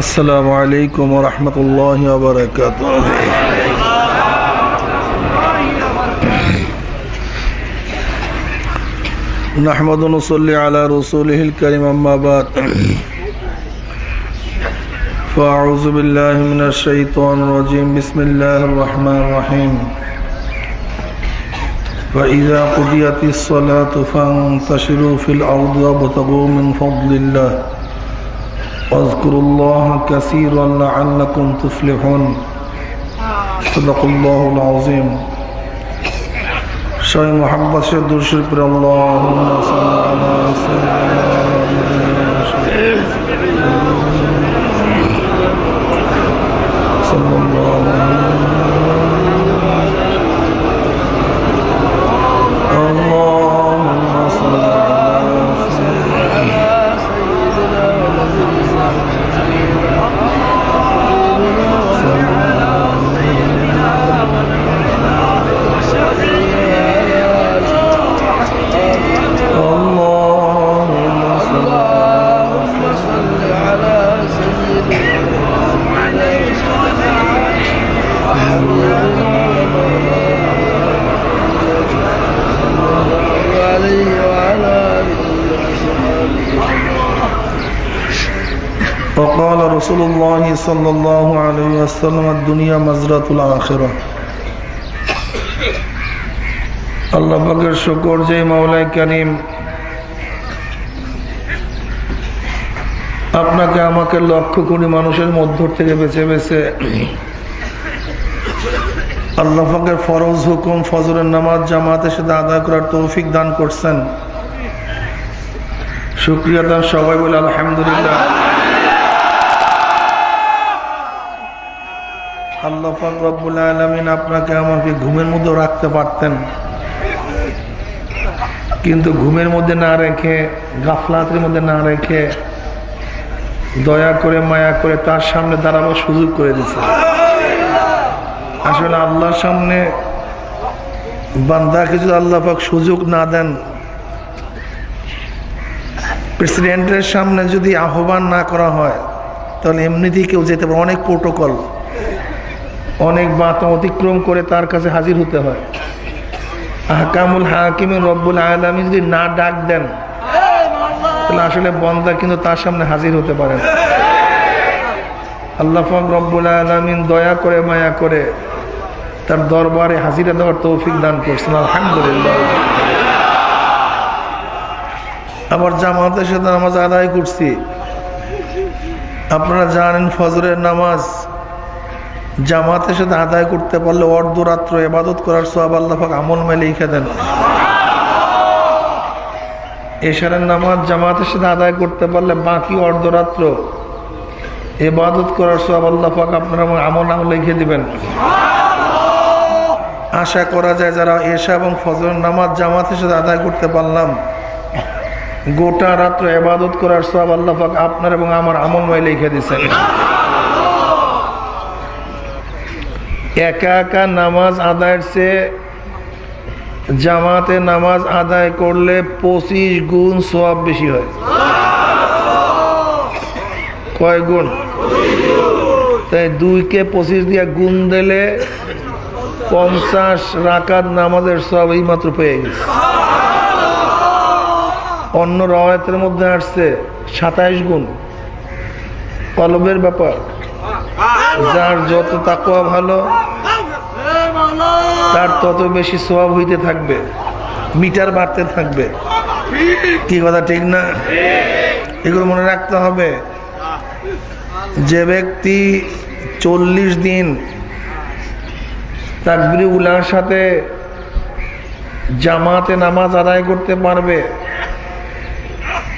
السلام عليكم ورحمة الله وبركاته. نحمد ونصلي على رسوله الكريم أما بعد. فأعوذ بالله من الشيطان الرجيم. بسم الله الرحمن الرحيم. فإذا قضيت الصلاة فانتشروا في الأرض وابتغوا من فضل الله. واذكروا الله كثيرا لعلكم تفلحون. صدق الله العظيم. شاي محمد درشد پر اللهم صل على سيدنا وقال رسول الله صلى الله عليه وسلم الدنيا مزرعة الآخرة আল্লাহ পাকের শুকর যে মাওলাই করিম আপনাকে আমাকে লক্ষ কোটি মানুষের মধ্য থেকে বেছে বেছে আল্লাহ পাকের ফরজ হুকুম, ফজরের নামাজ, জামাতের সাথে আদায় করার তৌফিক দান করছেন। শুক্রিয়া দান সবাই বলে আলহামদুলিল্লাহ। আল্লাহ পাক রব্বুল আলমিন আপনাকে আমাকে ঘুমের মধ্যে রাখতে পারতেন। কিন্তু ঘুমের মধ্যে না রেখে, গাফলাতের মধ্যে না রেখে দয়া করে, মায়া করে তার সামনে দাঁড়াবার সুযোগ করে দিচ্ছে আসলে আল্লাহর সামনে বান্দাকে যদি আল্লাহ পাক সুযোগ না দেন, প্রেসিডেন্টের সামনে যদি আহ্বান না করা হয়, তাহলে এমনিতেই কেউ যেতে পারে। অনেক প্রোটোকল, অনেক বাতা অতিক্রম করে তার কাছে হাজির হতে হয়। আহকামুল হাকিমের রব্বুল আলমী যদি না ডাক দেন, তাহলে আসলে বন্দা কিন্তু তার সামনে হাজির হতে পারে না। আল্লাহ ফাক রব্বুল আলমিন দয়া করে, মায়া করে তার দরবারে হাজিরা দেওয়ার তৌফিক দান করছেন, আলহামদুলিল্লাহ। আবার জামাতের সাথে নামাজ আদায় করছি। আপনারা জানেন ফজরের নামাজ জামাতের সাথে আদায় করতে পারলে অর্ধরাত্র এবাদত করার সব আল্লাহ আমল মেলে লিখে দেন। এশারের নামাজ জামাতের সাথে আদায় করতে পারলে বাকি অর্ধরাত্র এবাদত করার সব আল্লাহ পাক আপনার আমল নাম লিখে দিবেন। আশা করা যায় যারা এশা এবং ফজরের নামাজ জামাতের সাথে আদায় করতে পারলাম, গোটা রাত্র এবাদত করার সব আল্লাহ পাক আপনার এবং আমার আমলময় লিখে দিচ্ছেন একা একা নামাজ আদায়ের চেয়ে জামাতে নামাজ আদায় করলে পঁচিশ গুণ সব বেশি হয়। কয় গুণ? তাই দুইকে পঁচিশ দিয়ে গুণ দিলে পঞ্চাশ রাকাত নামাজের সব এই মাত্র পেয়ে গেছে। অন্য রওয়ায়তের মধ্যে আসছে সাতাইশ গুণ। কলবের ব্যাপার। যার যত তাকুয়া ভালো, তার তত বেশি স্বভাব হইতে থাকবে, মিটার বাড়তে থাকবে। কি কথা, ঠিক না? এগুলো মনে রাখতে হবে। যে ব্যক্তি চল্লিশ দিন তাকবির উলার সাথে জামাতে নামাজ আদায় করতে পারবে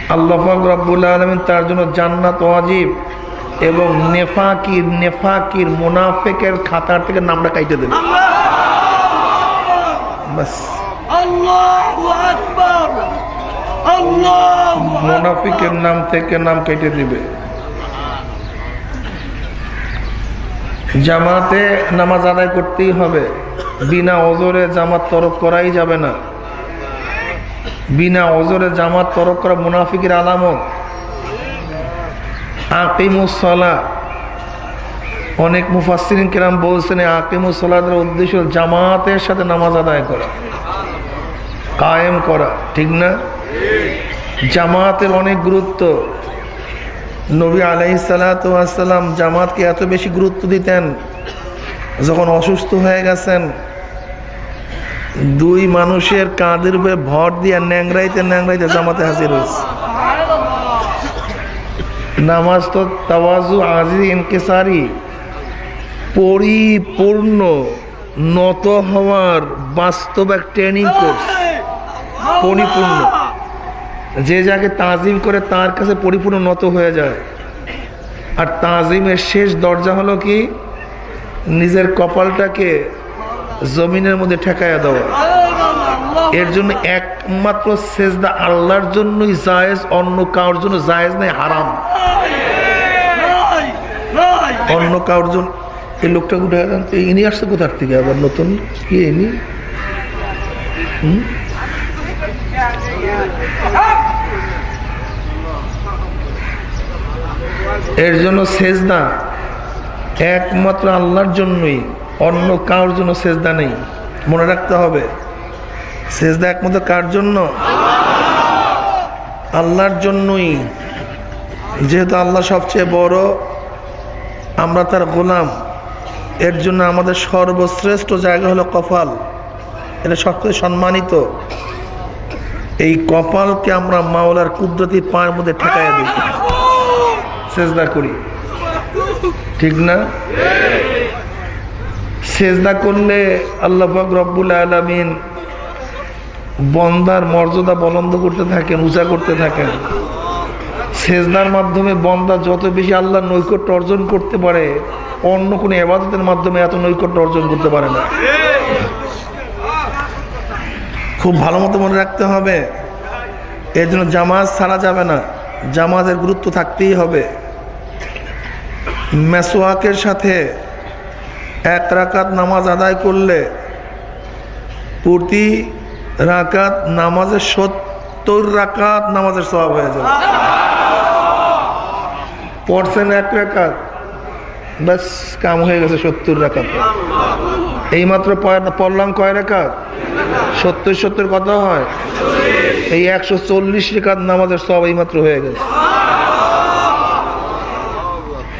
আল্লাহ রব্বুল আলমিন তার জন্য জান্নাত ওয়াজিব এবং নেফাকির নেফাকির মোনাফেকের খাতার থেকে নামটা কাইটে দেবে। বাস। মোনাফিকের নাম থেকে নাম কেটে দিবে। জামাতে নামাজ আদায় করতেই হবে। বিনা অজরে জামাত তরক করাই যাবে না। বিনা অজরে জামাত তরক করা মুনাফিকের আলামত। আকিমুসলা অনেক মুফাসিন কিরাম বলছেন আকিমুসলাদের উদ্দেশ্য জামাতের সাথে নামাজ আদায় করা, কায়েম করা। ঠিক না? জামাতের অনেক গুরুত্ব। নবী আলাই সালাতাম জামাতকে এত বেশি গুরুত্ব দিতেন, যখন অসুস্থ হয়ে গেছেন, দুই মানুষের কাঁধের উপরে ভর দিয়ে ন্যাংরাইতে ন্যাংরাইতে জামাতে হাজির হয়েছে। নামাজ তো তাওয়াজু আজি ইনকেসারি, পরিপূর্ণ নত হওয়ার বাস্তব এক ট্রেনিং কোর্স পরিপূর্ণ। যে যাকে তাজিম করে তার কাছে পরিপূর্ণ নত হয়ে যায়। আর তাজিমের শেষ দরজা হলো কি? নিজের কপালটাকে জমিনের মধ্যে ঠেকাইয়া দেওয়া। এর জন্য একমাত্র সেজদা আল্লাহর জন্যই জায়েজ, অন্য কারোর জন্য জায়েজ নেই, হারাম। অন্য কারোর জন্য এই লোকটা উঠে ইনি আসছে কোথার থেকে আবার নতুন? কি ইনি? হুম? এর জন্য সেজদা একমাত্র আল্লাহর জন্যই, অন্য কারোর জন্য সেজদা নেই। মনে রাখতে হবে, সেজদা একমাত্র কার জন্য? আল্লাহর জন্যই। যেহেতু আল্লাহ সবচেয়ে বড়, আমরা তার গোলাম। এর জন্য আমাদের সর্বশ্রেষ্ঠ জায়গা হলো কপাল। এটা সবচেয়ে সম্মানিত। এই কপালকে আমরা মাওলার কুদরতি পায়ের মধ্যে ঠেকাই দিই। সেজদা করি। ঠিক না? সেজদা করলে আল্লাহ রব্বুল আলমিন বন্দার মর্যাদা বলন্দ করতে থাকেন উঁচা করতে থাকেন সেজদার মাধ্যমে বন্দা যত বেশি আল্লাহ নৈকট্য অর্জন করতে পারে, অন্য কোনো এবাদতের মাধ্যমে এত নৈকট্য অর্জন করতে পারে না। খুব ভালো মতো মনে রাখতে হবে, এর জন্য জামাজ ছাড়া যাবে না। জামাজের গুরুত্ব থাকতেই হবে। মেসোয়াকের সাথে এক রাকাত নামাজ আদায় করলে প্রতি রাকাত নামাজের সত্তর রাকাত নামাজের স্বভাব হয়ে যাবে। পড়ছেন এক রাকাত, ব্যাস, কাম হয়ে গেছে সত্তর রাকাত। এইমাত্র পড়লাম কয় রাকাত? সত্তর সত্তর কত হয়? এই একশো চল্লিশ রেখাত নামাজের সব এইমাত্র হয়ে গেছে।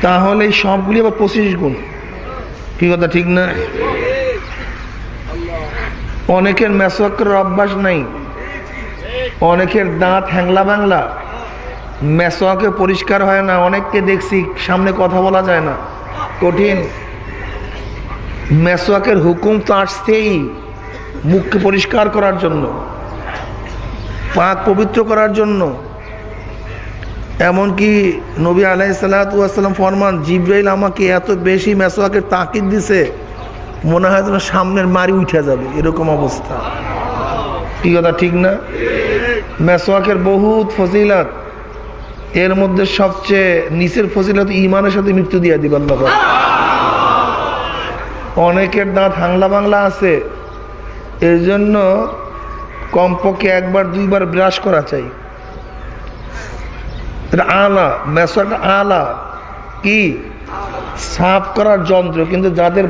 তাহলে এই সবগুলি আবার পঁচিশ গুণ। কি কথা, ঠিক না? অনেকের মেসোয়াকের অভ্যাস নাই। অনেকের দাঁত হ্যাংলা বাংলা মেসোয়াকে পরিষ্কার হয় না, অনেককে দেখছি সামনে কথা বলা যায় না। কঠিন। মেসোয়াকের হুকুম তো আসছেই মুখকে পরিষ্কার করার জন্য, পাক পবিত্র করার জন্য। এমনকি নবী আলাই সাল্লাম ফরমান, জিব্রাইল আমাকে এত বেশি মেসোয়াকের তাকিদ দিছে, মনে হয় তোমার সামনের মারি উঠে যাবে। এরকম অবস্থা। কি কথা, ঠিক না? মেসোয়াকের বহুত ফজিলাত। এর মধ্যে সবচেয়ে নিচের ফজিলত ইমানের সাথে মৃত্যু দিয়ে দিব অনেকের দাঁত হাংলা বাংলা আছে। এর জন্য কমপক্ষে একবার, দুইবার ব্রাশ করা চাই। আলা মেসো একটা আলা। কি? সাফ করার যন্ত্র, কিন্তু যাদের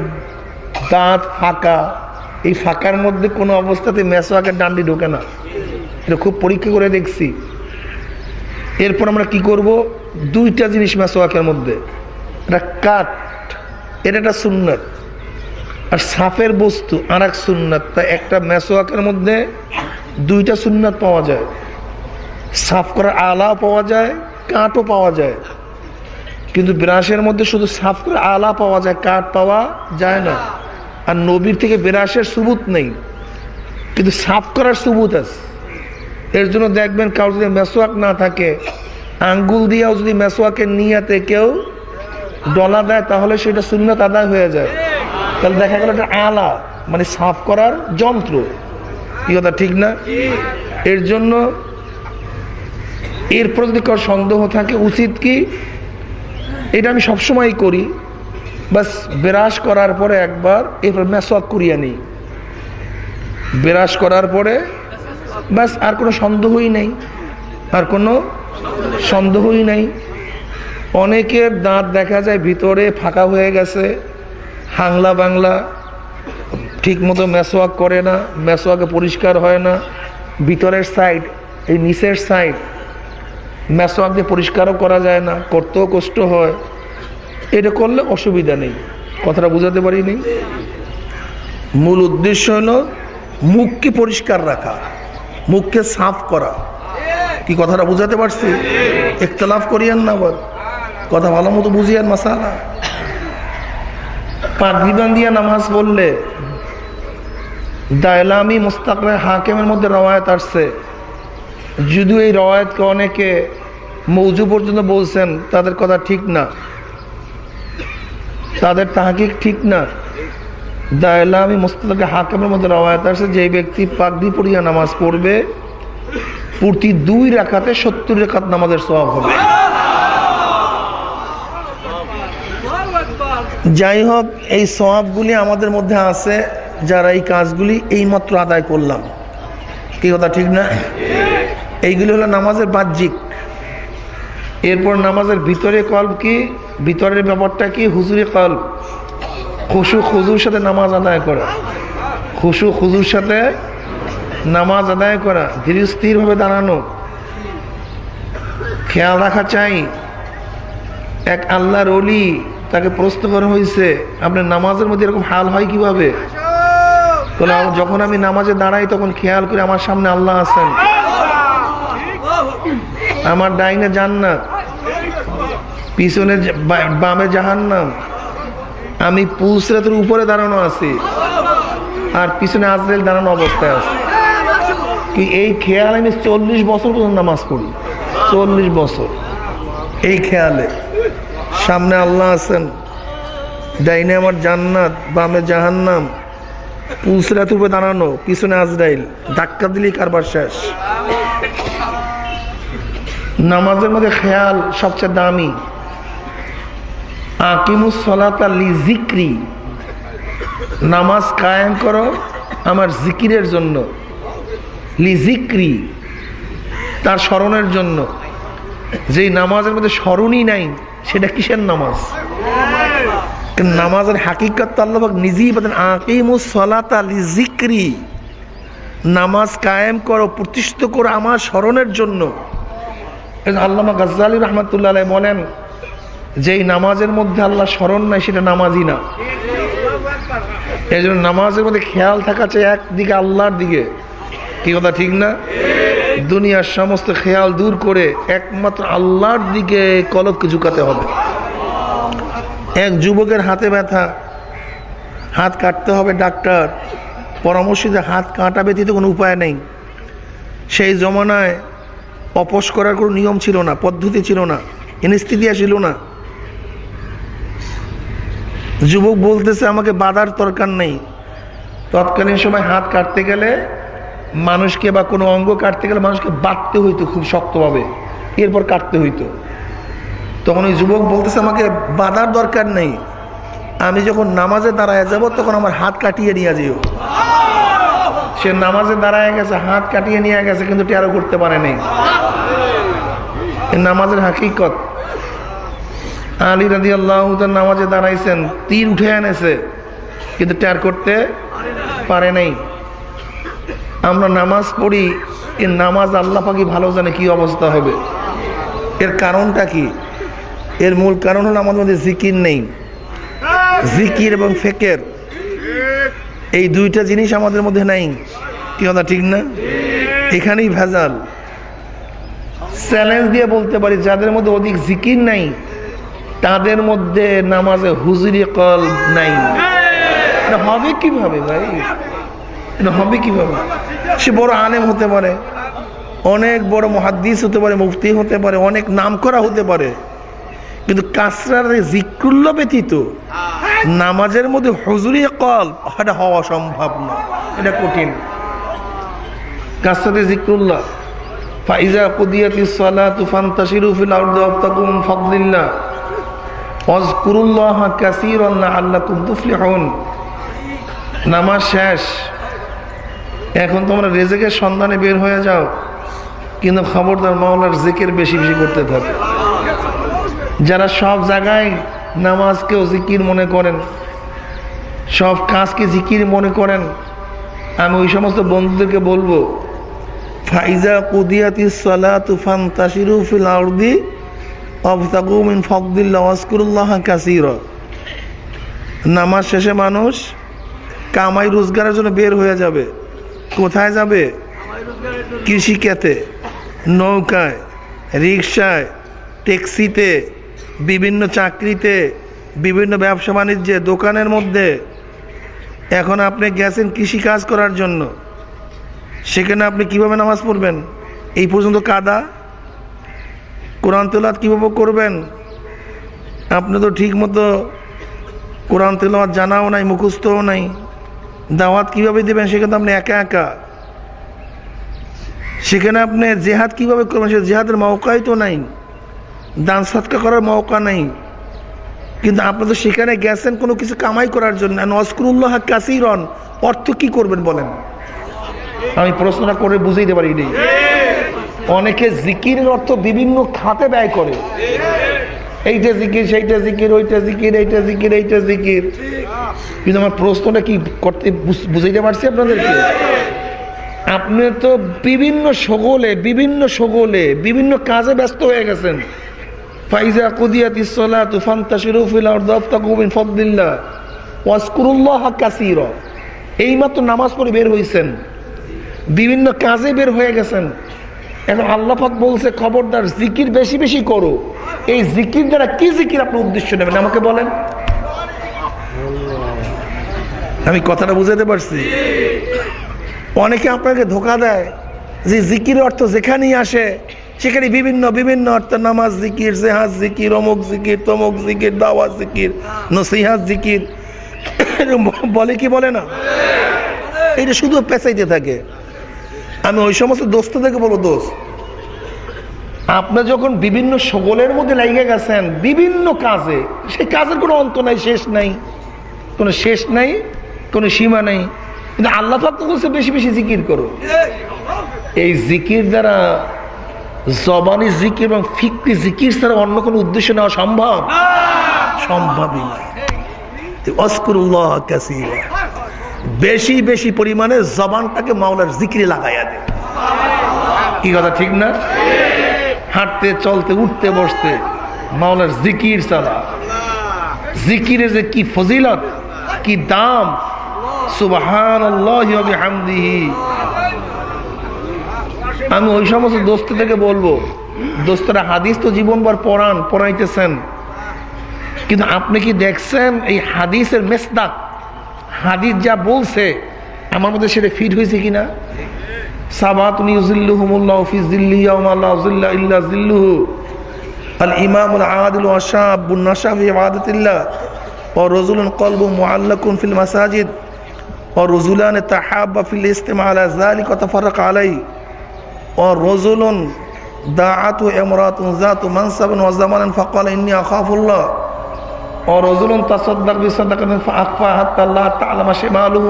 দাঁত ফাঁকা, এই ফাঁকার মধ্যে কোনো অবস্থাতে মেসোয়াকের ডান্ডি ঢোকে না। এটা খুব পরীক্ষা করে দেখছি। এরপর আমরা কি করব? দুইটা জিনিস মেসোয়াকের মধ্যে। এটা কাঠ, এটা একটা সুন্নত। আর সাফের বস্তু আর এক সুন্নাত। তা একটা মেসোয়াকের মধ্যে দুইটা সুন্নাত পাওয়া যায়। সাফ করার আলা পাওয়া যায় কাঠও পাওয়া যায়। কিন্তু বিরাসের মধ্যে শুধু সাফ করে আলা পাওয়া যায়, কাঠ পাওয়া যায় না। আর নবীর থেকে বিরাসের সুবুত নেই। কিন্তু সাফ করার সুবুত আছে। এর জন্য দেখবেন কারও যদি মেসোয়াক না থাকে, আঙ্গুল দিয়েও যদি মেসোয়াকের নিয়াতে কেউ ডলা দেয়, তাহলে সেটা শূন্যত আদায় হয়ে যায়। তাহলে দেখা গেল এটা আলা মানে সাফ করার যন্ত্র। কি কথা, ঠিক না? এর জন্য এরপর যদি কারও সন্দেহ থাকে, উচিত কি? এটা আমি সবসময় করি। বাস বেরাস করার পরে একবার, এরপর মেসওয়াক করিয়া নিই। বেরাস করার পরে, বাস, আর কোনো সন্দেহই নেই। আর কোনো সন্দেহই নেই। অনেকের দাঁত দেখা যায় ভিতরে ফাঁকা হয়ে গেছে, হাংলা বাংলা ঠিক মতো মেসোয়াক করে না মেসোয়াকে পরিষ্কার হয় না। ভিতরের সাইড এই নিচের সাইড মেসোয়াক দিয়ে পরিষ্কারও করা যায় না, করতেও কষ্ট হয়। এটা করলে অসুবিধা নেই। কথাটা বুঝাতে পারিনি। মূল উদ্দেশ্য হলো মুখকে পরিষ্কার রাখা, মুখকে সাফ করা। কি কথাটা বুঝাতে পারছি? একতলাফ করিয়েন না কথা ভালো মতো বুঝিয়েন মাসালা। পাগড়ি বান্ধিয়া নামাজ পড়লে দায়লামি মুস্তাকরে হাকেমের মধ্যে রওয়ায়ত আসছে। যদিও এই রওয়ায়তকে অনেকে মৌজু পর্যন্ত বলছেন, তাদের কথা ঠিক না। তাদের তাহাকিক ঠিক না। দায়লামি মুস্তাকে হাকামের মধ্যে রওয়ায়ত আসছে যে ব্যক্তি পাগড়ি পড়িয়া নামাজ পড়বে, প্রতি দুই রেখাতে সত্তর রেখাত নামাজের স্বভাব হবে। যাই হোক, এই সবাবগুলি আমাদের মধ্যে আছে, যারা এই কাজগুলি এইমাত্র আদায় করলাম। কি কথা, ঠিক না? এইগুলি হলো নামাজের বাহ্যিক। এরপর নামাজের ভিতরে কল্প কি? ভিতরের ব্যাপারটা কি? হুজুরি কল্প খুশু খুজুর সাথে নামাজ আদায় করা। খুশু খুজুর সাথে নামাজ আদায় করা। ধীর স্থিরভাবে দাঁড়ানো। খেয়াল রাখা চাই। এক আল্লাহর অলি তাকে প্রশ্ন করা হয়েছে, আপনার নামাজের মধ্যে এরকম হাল হয় কীভাবে? যখন আমি নামাজে দাঁড়াই, তখন খেয়াল করে আমার সামনে আল্লাহ আছেন। আমার ডাইনে জান্নাত, পিছনে বামে জাহান্নাম। আমি পুলসরাতের উপরে দাঁড়ানো আছি, আর পিছনে আজরাইল দাঁড়ানো অবস্থায় আছে। কি এই খেয়াল আমি চল্লিশ বছর পর্যন্ত নামাজ পড়ি। চল্লিশ বছর। এই খেয়ালে। সামনে আল্লাহ আছেন। ডাইনে আমার জান্নাত, বামে জাহান্নাম। পুলসরাত উপরে দাঁড়ানো, পিছনে আজরাইল। ধাক্কা দিলেই কারবার শেষ। নামাজের মধ্যে খেয়াল সবচেয়ে দামি। আকিমুস সলাতা লি জিক্রি নামাজ কায়েম করো আমার জিকিরের জন্য। লিজিক্রি তার স্মরণের জন্য। যেই নামাজের মধ্যে স্মরণই নাই, সেটা কিসের নামাজ? নামাজের হাকিকত আল্লাহ নিজেই বলেন, আকিমুস সলাতা লি নামাজ কায়েম করো, প্রতিষ্ঠিত করো আমার স্মরণের জন্য। আল্লামা গাজ্জালি রহমতুল্লাহ বলেন, যেই নামাজের মধ্যে আল্লাহ স্মরণ নাই, সেটা নামাজই না। এই জন্য নামাজের মধ্যে খেয়াল থাকা চাই একদিকে আল্লাহর দিকে। কি কথা, ঠিক না? দুনিয়ার সমস্ত খেয়াল দূর করে একমাত্র আল্লাহর দিকে কলককে ঝুঁকাতে হবে। এক যুবকের হাতে ব্যথা, হাত কাটতে হবে ডাক্তার। পরামর্শ হাত কাটা ব্যতীত কোনো উপায় নেই। সেই জমানায় অপস করার কোনো নিয়ম ছিল না, পদ্ধতি ছিল না এনেস্থিতিয়া ছিল না। যুবক বলতেছে, আমাকে বাধার দরকার নেই। তৎকালীন সময় হাত কাটতে গেলে মানুষকে বা কোনো অঙ্গ কাটতে গেলে মানুষকে বাঁধতে হইতো খুব শক্তভাবে, এরপর কাটতে হইতো। তখন ওই যুবক বলতেছে, আমাকে বাধার দরকার নেই। আমি যখন নামাজে দাঁড়ায় যাব, তখন আমার হাত কাটিয়ে নিয়ে যেও। সে নামাজে দাঁড়ায় গেছে, হাত কাটিয়ে নিয়ে গেছে, কিন্তু টেরো করতে পারে নাই। নামাজের হাকিকত। আলী রাজি আল্লাহ নামাজে দাঁড়াইছেন, তীর উঠে এনেছে, কিন্তু টের করতে পারে নাই। আমরা নামাজ পড়ি এর নামাজ আল্লাহ পাকি ভালো জানে কি অবস্থা হবে। এর কারণটা কি? এর মূল কারণ হলো আমাদের মধ্যে জিকির নেই। জিকির এবং ফেকের এই দুইটা জিনিস আমাদের মধ্যে নাই। কি কথা, ঠিক না? এখানেই ভেজাল। চ্যালেঞ্জ দিয়ে বলতে পারি, যাদের মধ্যে অধিক জিকির নাই, তাদের মধ্যে নামাজে হুজুরি কল নাই। এটা হবে কীভাবে ভাই? এটা হবে কীভাবে? সে বড় আলেম হতে পারে, অনেক বড় মহাদ্দিস হতে পারে, মুফতি হতে পারে, অনেক নাম করা হতে পারে। কিন্তু কাসরার জিক্রুল্ল ব্যতীত নামাজের মধ্যে হজুরি কল এটা হওয়া সম্ভব না। এটা কঠিন। কাসরাতে জিক্রুল্লাহ? ফাইজা কুদিয়াতি সালাতু ফান্তাশিরু ফিল আরদি ওয়াবতাকুম মিন ফাদলিল্লাহ। ওয়াজকুরুল্লাহ কাসীরান লাআল্লাকুম তুফলিহুন। নামাজ শেষ। এখন তোমরা রেজেকের সন্ধানে বের হয়ে যাও। কিন্তু খবরদার মাওলার জেকের বেশি বেশি করতে থাকে। যারা সব জায়গায় নামাজকেও জিকির মনে করেন। সব কাজকে জিকির মনে করেন। আমি ওই সমস্ত বন্ধুদেরকে বলব, ফাইজা কুদিয়াতি সালাতু ফান্তাশিরু ফিল আরদি আবতাগু মিন ফাদলিল্লাহ ওয়াজকুরুল্লাহ কাসীরা। নামাজ শেষে মানুষ কামাই রোজগারের জন্য বের হয়ে যাবে। কোথায় যাবে? কৃষিক্ষেতে, নৌকায় রিক্সায় ট্যাক্সিতে বিভিন্ন চাকরিতে, বিভিন্ন ব্যবসা বাণিজ্যে, দোকানের মধ্যে। এখন আপনি গেছেন কৃষি কাজ করার জন্য। সেখানে আপনি কীভাবে নামাজ পড়বেন? এই পর্যন্ত কাদা। কোরআন তেলাত কীভাবে করবেন? আপনি তো ঠিক মতো কোরআন তেলাওয়াত জানাও নাই, মুখস্থও নাই। দাওয়াত কীভাবে দেবেন সেখানে আপনি একা একা। সেখানে আপনি জেহাদ কীভাবে করবেন? সে জেহাদের মৌকাই তো নাই। দান সৎকা করার মৌকা নাই। কিন্তু আপনি তো সেখানে গেছেন কোনো কিছু কামাই করার জন্য। নস্করুল্লাহ কাসিরন। অর্থ কি করবেন বলেন? আমি প্রশ্নটা করে বুঝাইতে পারি নেই। অনেকে জিকিরের অর্থ বিভিন্ন খাতে ব্যয় করে। এইটা জিকির, সেইটা জিকির, ওইটা জিকির, এইটা জিকির এইটা জিকির। কিন্তু আমার প্রশ্নটা কি করতে বুঝাইতে পারছি আপনাদেরকে? আপনি তো বিভিন্ন সগলে বিভিন্ন সগলে, বিভিন্ন কাজে ব্যস্ত হয়ে গেছেন। ফাইজা তুফান কাসীর। এইমাত্র নামাজ পড়ে বের হইছেন। বিভিন্ন কাজে বের হয়ে গেছেন। এখন আল্লাহাক বলছে, খবরদার, জিকির বেশি বেশি করো। এই জিকির দ্বারা কি জিকির আপনি উদ্দেশ্য নেবেন? আমাকে বলেন। আমি কথাটা বুঝাতে পারছি। অনেকে আপনাকে ধোকা দেয় যে জিকির অর্থ যেখানেই আসে সেখানে বিভিন্ন বিভিন্ন অর্থ নামাজ জিকির জেহাজ জিকির, অমুক জিকির, তমুক জিকির, দাওয়াত জিকির নসিহাজ জিকির। বলে কি বলে না? এটা শুধু পেঁচাইতে থাকে। আমি ওই সমস্ত দোস্তদেরকে বলব, দোস্ত আপনার যখন বিভিন্ন সকলের মধ্যে লেগে গেছেন, বিভিন্ন কাজে সেই কাজের কোনো অন্ত নাই, শেষ নাই। কোনো শেষ নাই, কোনো সীমা নাই। কিন্তু আল্লাহ তো বেশি বেশি জিকির করো। এই জিকির দ্বারা জবানি জিকির এবং ফিক্রি জিকির ছাড়া অন্য কোনো উদ্দেশ্য নেওয়া সম্ভব? সম্ভবই না। অস্কুরুল্লাহ কাসিরা। বেশি বেশি পরিমাণে জবানটাকে মাওলার জিকিরে লাগাইয়া দে কি কথা ঠিক না? হাঁটতে চলতে উঠতে বসতে মাওলার জিকির চালা জিকিরে যে কি ফজিলত কি দাম? সুবাহান হামদিহি আমি ওই সমস্ত দোস্ত থেকে বলব, দোস্তরা হাদিস তো জীবনবার পড়ান, পড়াইতেছেন। কিন্তু আপনি কি দেখছেন এই হাদিসের মেসদাক? হাদিস যা বলছে, আমার মধ্যে সেটা ফিট হয়েছে কিনা? সাবাত নিউজিল্লুহুমুল্লাহ ফিজিল্লি ইয়াউমাল্লাহ জিল্লা ইল্লা জিল্লুহু আল ও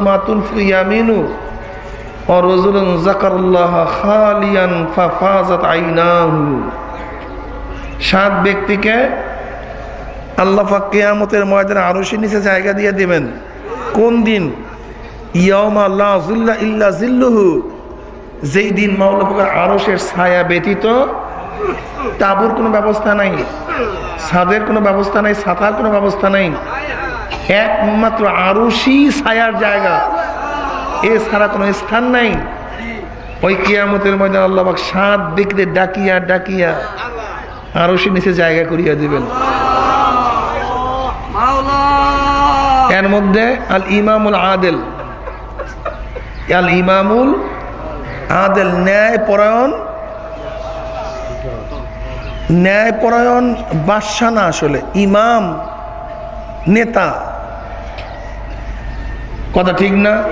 মা খালিয়ান ফাফাজাত সাত ব্যক্তিকে আল্লাহ পাক কিয়ামতের ময়দানে নিচে জায়গা দিয়ে দিবেন। কোন দিন? ইয়াউমা লা ইল্লা জিল্লুহু যেই দিন মাওলা পাকের আরশের ছায়া ব্যতীত তাবুর কোনো ব্যবস্থা নাই ছাদের কোনো ব্যবস্থা নাই ছাতার কোনো ব্যবস্থা নাই। একমাত্র আরুষি ছায়ার জায়গা। এছাড়া কোনো স্থান নাই। ওই কিয়ামতের মধ্যে আল্লাহ সাত দিকে ডাকিয়া ডাকিয়া আরুষি নিচে জায়গা করিয়া দিবেন। এর মধ্যে আল ইমামুল আদেল। আল ইমামুল আদেল ন্যায় পরায়ণ ন্যায় পরায়ণ বাদশাহ না আসলে, ইমাম, নেতা। কথা ঠিক না?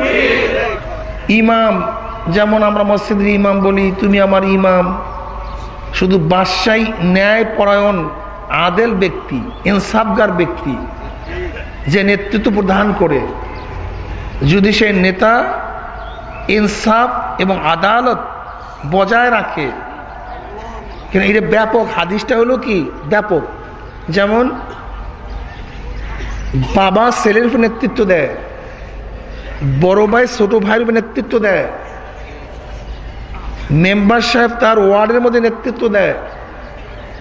ইমাম, যেমন আমরা মসজিদের ইমাম বলি, তুমি আমার ইমাম। শুধু বাদশাহী ন্যায় পরায়ণ, আদেল ব্যক্তি, ইনসাফগার ব্যক্তি, যে নেতৃত্ব প্রদান করে। যদি সে নেতা ইনসাফ এবং আদালত বজায় রাখে। কেন এটা ব্যাপক। হাদিসটা হলো কি? ব্যাপক। যেমন, বাবা ছেলের উপর নেতৃত্ব দেয়, বড় ভাই ছোট ভাইয়ের উপর নেতৃত্ব দেয়, মেম্বার সাহেব তার ওয়ার্ডের মধ্যে নেতৃত্ব দেয়,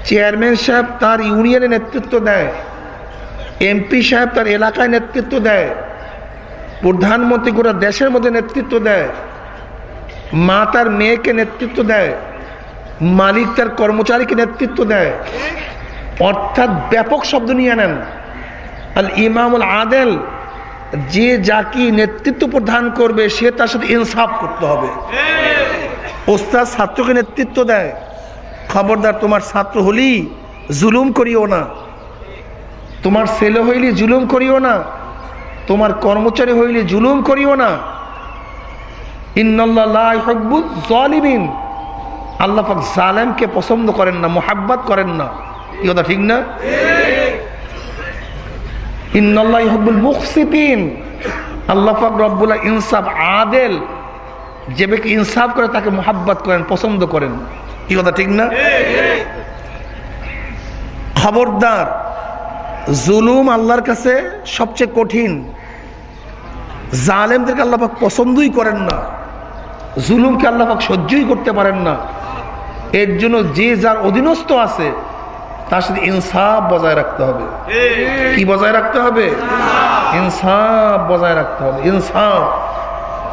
চেয়ারম্যান সাহেব তার ইউনিয়নে নেতৃত্ব দেয়, এমপি সাহেব তার এলাকায় নেতৃত্ব দেয়। প্রধানমন্ত্রী গোটা দেশের মধ্যে নেতৃত্ব দেয়। মা তার মেয়েকে নেতৃত্ব দেয়। মালিক তার কর্মচারীকে নেতৃত্ব দেয়। অর্থাৎ ব্যাপক শব্দ নিয়ে নেন আল ইমামুল আদেল, যে যাকে নেতৃত্ব প্রদান করবে, সে তার সাথে ইনসাফ করতে হবে। ওস্তাদ ছাত্রকে নেতৃত্ব দেয়। খবরদার, তোমার ছাত্র হলি জুলুম করিও না। তোমার ছেলে হইলি জুলুম করিও না। তোমার কর্মচারী হইলে জুলুম করিও না। জালেমকে পছন্দ করেন না করেন না। হব্বুল ইনসাফ আদেল। ইনসাফ করে তাকে মোহাব্বত করেন, পছন্দ করেন। কি কথা, ঠিক না? খবরদার। জুলুম আল্লাহর কাছে সবচেয়ে কঠিন। জালেমদেরকে আল্লাহাক পছন্দই করেন না। জুলুমকে আল্লাহাক সহ্যই করতে পারেন না। এর জন্য যে যার অধীনস্থ আছে, তার সাথে ইনসাফ বজায় রাখতে হবে। কি বজায় রাখতে হবে? ইনসাফ বজায় রাখতে হবে। ইনসাফ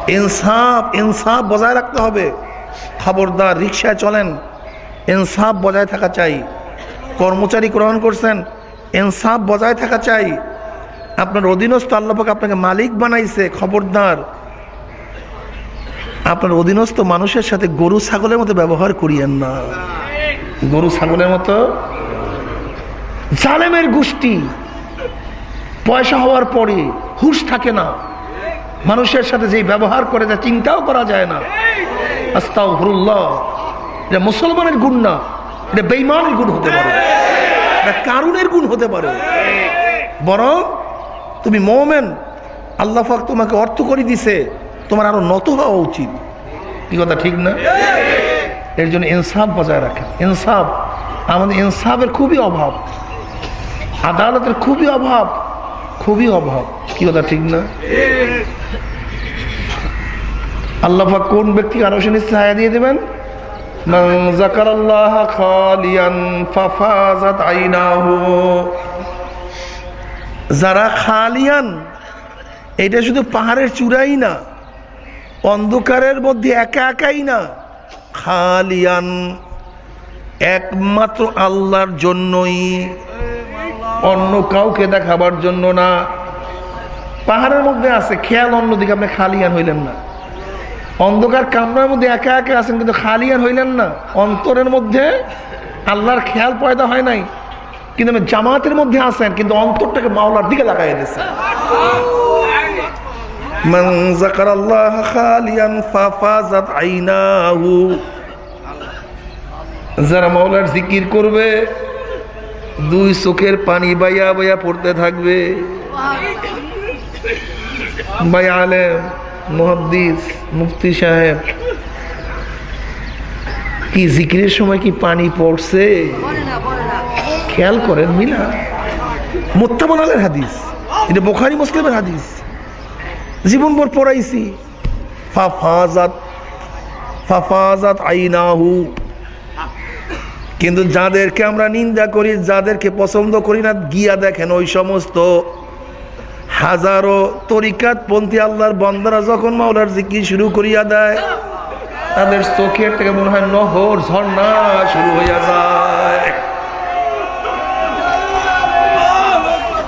ইনসাফ ইনসাফ বজায় রাখতে হবে। খবরদার রিক্সায় চলেন। ইনসাফ বজায় থাকা চাই। কর্মচারী গ্রহণ করছেন। ইনসাফ বজায় থাকা চাই। আপনার অধীনস্থ আল্লাপাক আপনাকে মালিক বানাইছে, খবরদার। আপনার অধীনস্থ মানুষের সাথে গরু ছাগলের মতো ব্যবহার করিয়েন না। গরু ছাগলের মতো? জালেমের গোষ্ঠী। পয়সা হওয়ার পরে হুশ থাকে না। মানুষের সাথে যেই ব্যবহার করে যা চিন্তাও করা যায় না। আস্তাও হরুল্লাহ এটা মুসলমানের গুণ না, এটা বেইমানের গুণ হতে পারে। এটা কারুনের গুণ হতে পারে। বরং তুমি মোমেন, আল্লাহ ফাক তোমাকে অর্থ করে দিছে, তোমার আরও নত হওয়া উচিত। কি কথা, ঠিক না? এর জন্য ইনসাফ বজায় রাখেন। ইনসাফ, আমাদের ইনসাফের খুবই অভাব। আদালতের খুবই অভাব। খুবই অভাব। কি কথা, ঠিক না? আল্লাহ কোন ব্যক্তি আরও সে ছায়া দিয়ে দেবেন? যারা খালিয়ান, এটা শুধু পাহাড়ের চূড়াই না, অন্ধকারের মধ্যে একা একাই না, খালিয়ান একমাত্র আল্লাহর জন্যই, অন্য কাউকে দেখাবার জন্য না। পাহাড়ের মধ্যে আছে, খেয়াল অন্যদিকে, আপনি খালিয়ান হইলেন না। অন্ধকার কামরার মধ্যে একা একা আছেন, কিন্তু খালিয়ান হইলেন না। অন্তরের মধ্যে আল্লাহর খেয়াল পয়দা হয় নাই। কিন্তু জামাতের মধ্যে আছেন কিন্তু অন্তরটাকে মাওলার দিকে লাগাই দিয়েছেন যারা মাওলার জিকির করবে, দুই চোখের পানি বাইয়া বাইয়া পড়তে থাকবে। ভাই আলেম, মহাদ্দিস, মুফতি সাহেব, কি জিকিরের সময় কি পানি পড়ছে? খেয়াল করেন, মিলা মোত্তামালের হাদিস, এটা বোখারি মুসলিমের হাদিস। জীবন ভর পড়াইছি। ফাফাজাত ফাফাজাত আইনাহু। কিন্তু যাদেরকে আমরা নিন্দা করি, যাদেরকে পছন্দ করি না, গিয়া দেখেন ওই সমস্ত হাজারো তরিকাত পন্থী আল্লাহর বন্দারা যখন মাওলার জিকির শুরু করিয়া দেয়, তাদের চোখের থেকে মনে হয় নহর ঝর্ণা শুরু হইয়া যায়।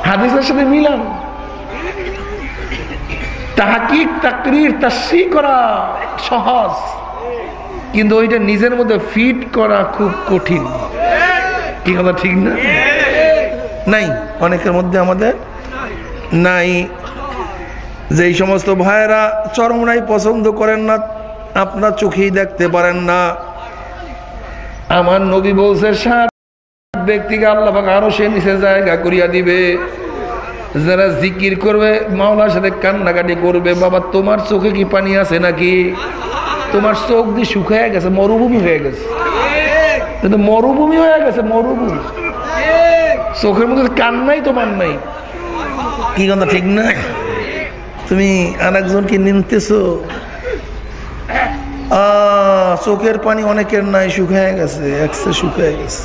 হাদিসের সাথে মিলান। তাহাকিক, তাকরির তাসি করা সহজ। কিন্তু ওইটা নিজের মধ্যে ফিট করা খুব কঠিন। কি কথা, ঠিক না? নাই, অনেকের মধ্যে আমাদের নাই। যে সমস্ত ভাইয়েরা চরমনাই পছন্দ করেন না, আপনার চোখেই দেখতে পারেন না। আমার নবী বলছে, সাত ব্যক্তিকে আল্লাহ আরও সে নিচে জায়গা করিয়া দিবে। যারা জিকির করবে, মাওলার সাথে কান্নাকাটি করবে, বাবা, তোমার চোখে কি পানি আছে নাকি? তোমার চোখ দিয়ে শুকিয়ে গেছে, মরুভূমি হয়ে গেছে। কিন্তু মরুভূমি হয়ে গেছে, মরুভূমি। চোখের মধ্যে কান্নাই তোমার নাই। কি কথা, ঠিক না? তুমি আর একজনকে নিনতেছো চোখের পানি অনেকের নাই শুকায় গেছে একসে শুকায় গেছে।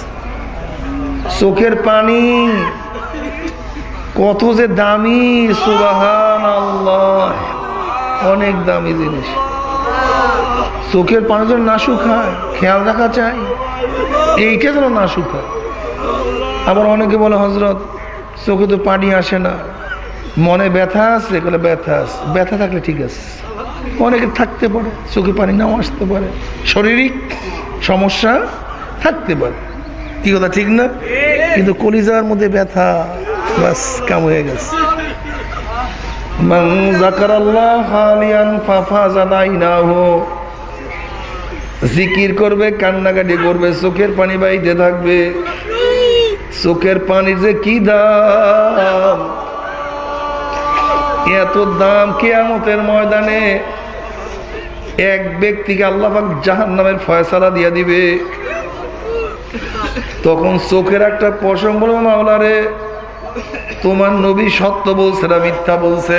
চোখের পানি কত যে দামি সুবাহান আল্লাহ অনেক দামি জিনিস। চোখের পানি যেন না শুকায়, খেয়াল রাখা চাই এইটা যেন না শুকায়। আবার অনেকে বলে হজরত চোখে তো পানি আসে না। মনে ব্যথা আছে, বলে ব্যথা আছে। ব্যথা থাকলে ঠিক আছে। অনেকে থাকতে পারে, চোখে পানি নাও আসতে পারে। শারীরিক সমস্যা থাকতে পারে। কি কথা ঠিক না? কিন্তু কলিজার মধ্যে ব্যথা। বাস কাম হয়ে গেছে। মান জাকারাল্লাহ হালিয়ান ফাফাজাত আইনাহু জিকির করবে, কান্নাকাটি করবে, চোখের পানি বাইতে থাকবে। চোখের পানির যে কি দাম? এত দাম কেয়ামতের ময়দানে এক ব্যক্তিকে আল্লাহ জাহান নামের ফয়সালা দিয়া দিবে। তখন চোখের একটা প্রসঙ্গ বলব মাওলারে তোমার নবী সত্য বলছে না মিথ্যা বলছে?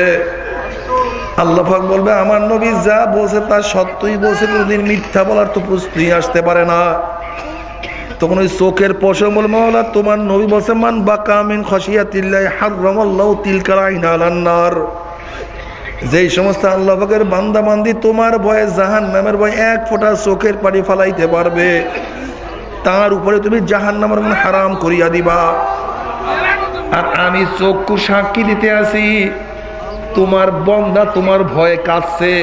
আল্লাহাক বলবে, আমার নবী যা বলছে তা সত্যই বলছে, কোনদিন মিথ্যা বলার তো প্রশ্নই আসতে পারে না। তখন ওই চোখের পশম মাওলা, তোমার নবী বলছে, মান বা কামিন খসিয়াতিল্লাহ হারামাল্লাহ তিলকার আইনা আলান্নার। যেই সমস্ত আল্লাহ পাকের বান্দা বান্দি তোমার ভয়ে জাহান নামের ভয়ে এক ফোঁটা চোখের পানি ফালাইতে পারবে, তার উপরে তুমি জাহান নামের হারাম করিয়া দিবা। আর আমি চক্ষু সাক্ষী দিতে আসি তোমার বন্দা তোমার ভয়ে কাঁদছে।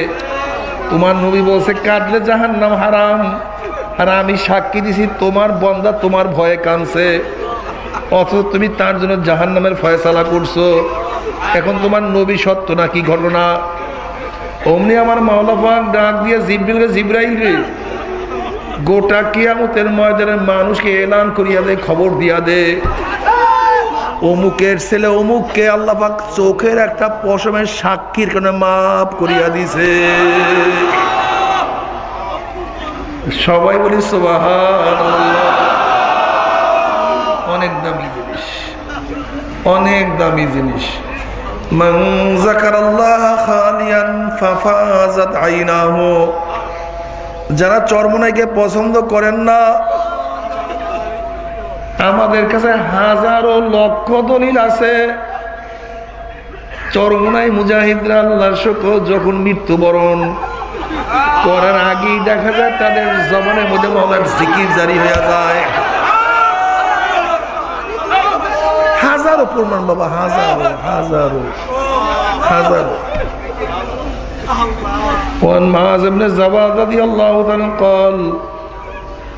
তোমার নবী বলছে, কাঁদলে জাহান নাম হারাম। আর আমি সাক্ষী দিছি, তোমার বন্দা তোমার ভয়ে কাঁদছে। অথচ তুমি তার জন্য জাহান নামের ফয়সালা করছ। এখন তোমার নবী সত্য নাকি ঘটনা? অমনি আমার মাওলা পাক ডাক দিয়ে জিব্রিলকে জিব্রাইল রে, গোটা কিয়ামতের ময়দানের মানুষকে এলান করিয়া দে, খবর দিয়া দে। অমুকের ছেলে অমুককে আল্লাপাক চোখের একটা পশমের সাক্ষীর কেন মাপ করিয়া দিছে। সবাই বলি অনেক দামি জিনিস, অনেক দামি জিনিস। যারা চর্মনাইকে পছন্দ করেন না আমাদের কাছে হাজারো লক্ষ দলিল আছে চরমনাই মুজাহিদরা আল্লাহর শকর যখন মৃত্যুবরণ করার আগেই দেখা যায় তাদের জবানের মধ্যে মৌলার জিকির জারি হয়ে যায় হাজারো প্রমাণ বাবা হাজারো হাজারো হাজারো وعن معاذ بن الزباد رضي الله تعالى قال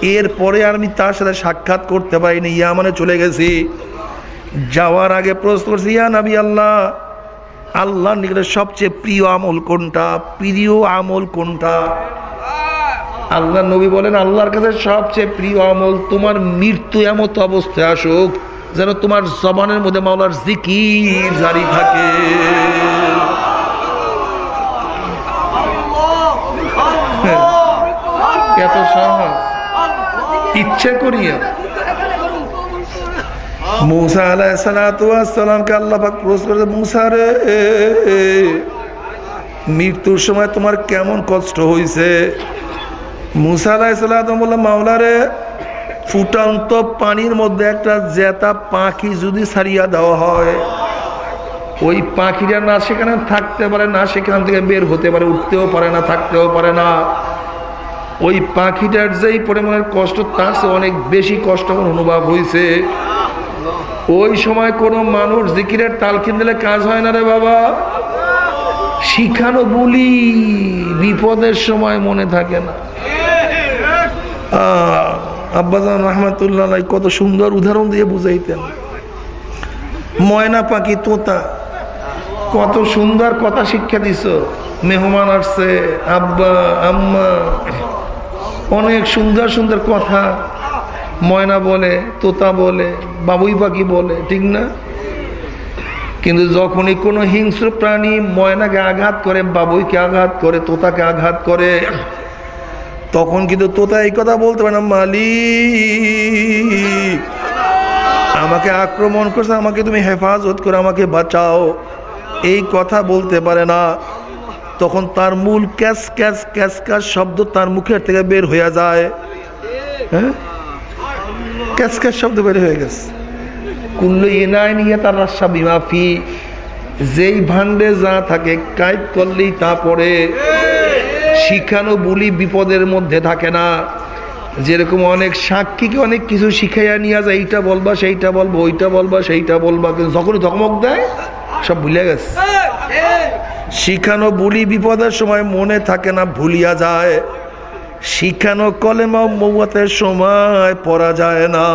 এরপরে আর আমি তার সাথে সাক্ষাৎ করতে পারিনি। ইয়ামনে চলে গেছি। যাওয়ার আগে প্রশ্ন করছি ইয়া নবী আল্লাহ আল্লাহর নিকটে সবচেয়ে প্রিয় আমল কোনটা? প্রিয় আমল কোনটা? আল্লাহ নবী বলেন আল্লাহর কাছে সবচেয়ে প্রিয় আমল তোমার মৃত্যু এমত অবস্থায় আসুক যেন তোমার জবানের মধ্যে মাওলার জিকির জারি থাকে। এত সহজ ইচ্ছে করিয়া। মৃত্যুর সময় তোমার কেমন কষ্ট হয়েছে ফুটান্ত পানির মধ্যে একটা জেতা পাখি যদি ছাড়িয়া দেওয়া হয়, ওই পাখিরা না সেখানে থাকতে পারে, না সেখান থেকে বের হতে পারে, উঠতেও পারে না, থাকতেও পারে না। ওই পাখিটার যেই পরিমাণের কষ্ট, তার অনেক বেশি কষ্ট অনুভব হয়েছে ওই সময় কোনো মানুষ জিকিরের তালকিন দিলে কাজ হয় না রে বাবা। শিখানো বলি বিপদের সময় মনে থাকে না। আব্বাজান রহমতুল্লাহ, কত সুন্দর উদাহরণ দিয়ে বুঝাইতেন। ময়না পাখি তোতা, কত সুন্দর কথা শিক্ষা দিছ। মেহমান আসছে, আব্বা, আম্মা। অনেক সুন্দর সুন্দর কথা। ময়না বলে, তোতা বলে, বাবুই পাখি বলে, ঠিক না? কিন্তু যখনই কোনো হিংস্র প্রাণী ময়নাকে আঘাত করে, বাবুইকে আঘাত করে, তোতাকে আঘাত করে, তখন কিন্তু তোতা এই কথা বলতে পারে না, মালিক, আমাকে আক্রমণ করছে, আমাকে তুমি হেফাজত করে, আমাকে বাঁচাও। এই কথা বলতে পারে না। তখন তার মূল ক্যাস ক্যাস ক্যাস ক্যাস শব্দ তার মুখের থেকে বের হয়ে যায়। হ্যাঁ? ক্যাস ক্যাস শব্দ বের হয়ে গেছে। কুল্লু ইনায় নিয়ে তার রাস্তা বিমাফি। যেই ভান্ডে যা থাকে কাইদ করলেই তা পড়ে। শিখানো বলি বিপদের মধ্যে থাকে না। যেরকম অনেক সাক্ষীকে অনেক কিছু শিখাইয়া নিয়ে যায়, এইটা বলবা, সেইটা বলব, ওইটা বলবা, সেইটা বলবা, কিন্তু যখনই ধমক দেয়, সব ভুলে গেছে। শিখানো বুলি বিপদের সময় মনে থাকে না, ভুলিয়া যায়। শিখানো কলেমা মৌয়াতের সময় পড়া যায় না।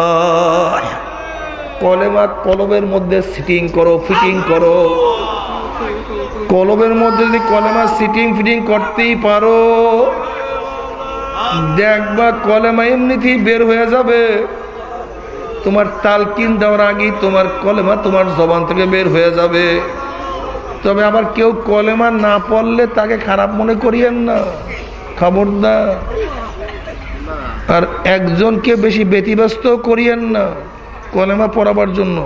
কলেমা কলমের মধ্যে সিটিং করো ফিটিং করো। কলমের মধ্যে যদি কলেমা সিটিং ফিটিং করতেই পারো, দেখবা কলেমা এমনিতেই বের হয়ে যাবে। তোমার তালকিন দেওয়ার আগেই তোমার কলেমা তোমার জবান থেকে বের হয়ে যাবে। তবে আবার কেউ কলেমা না পড়লে তাকে খারাপ মনে করিয়েন না। খবরদার। আর একজনকে বেশি ব্যতিব্যস্ত করিয়েন না কলেমা পড়াবার জন্য।